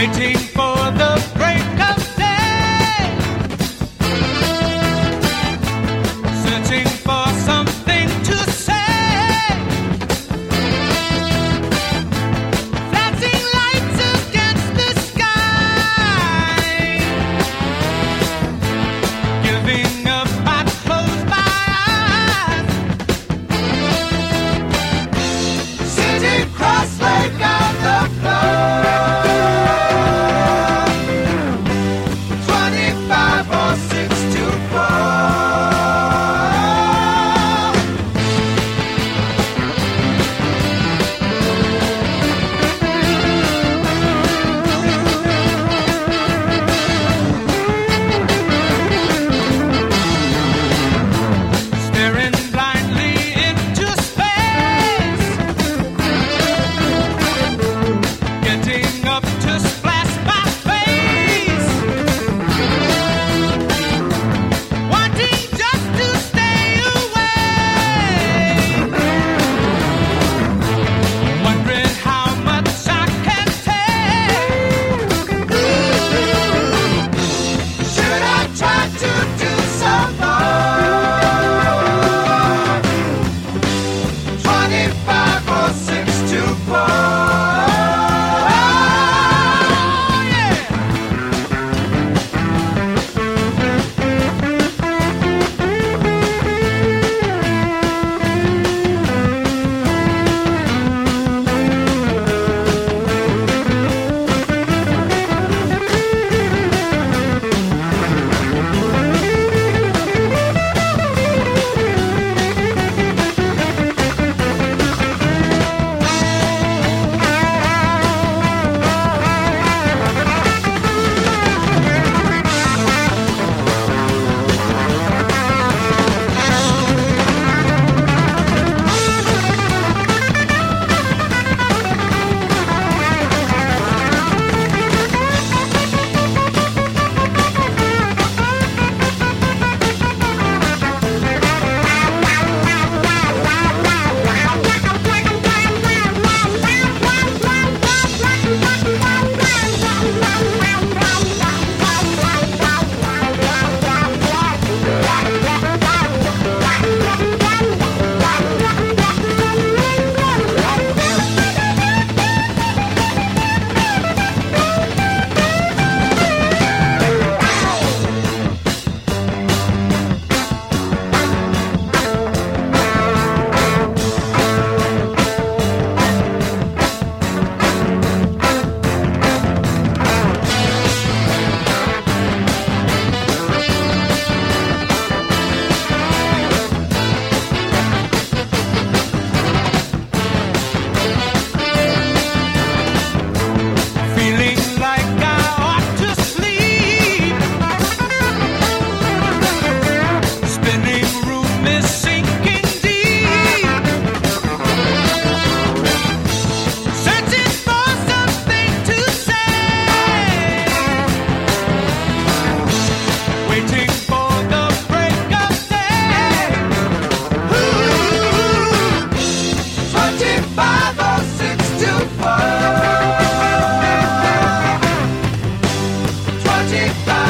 waiting for the Bye.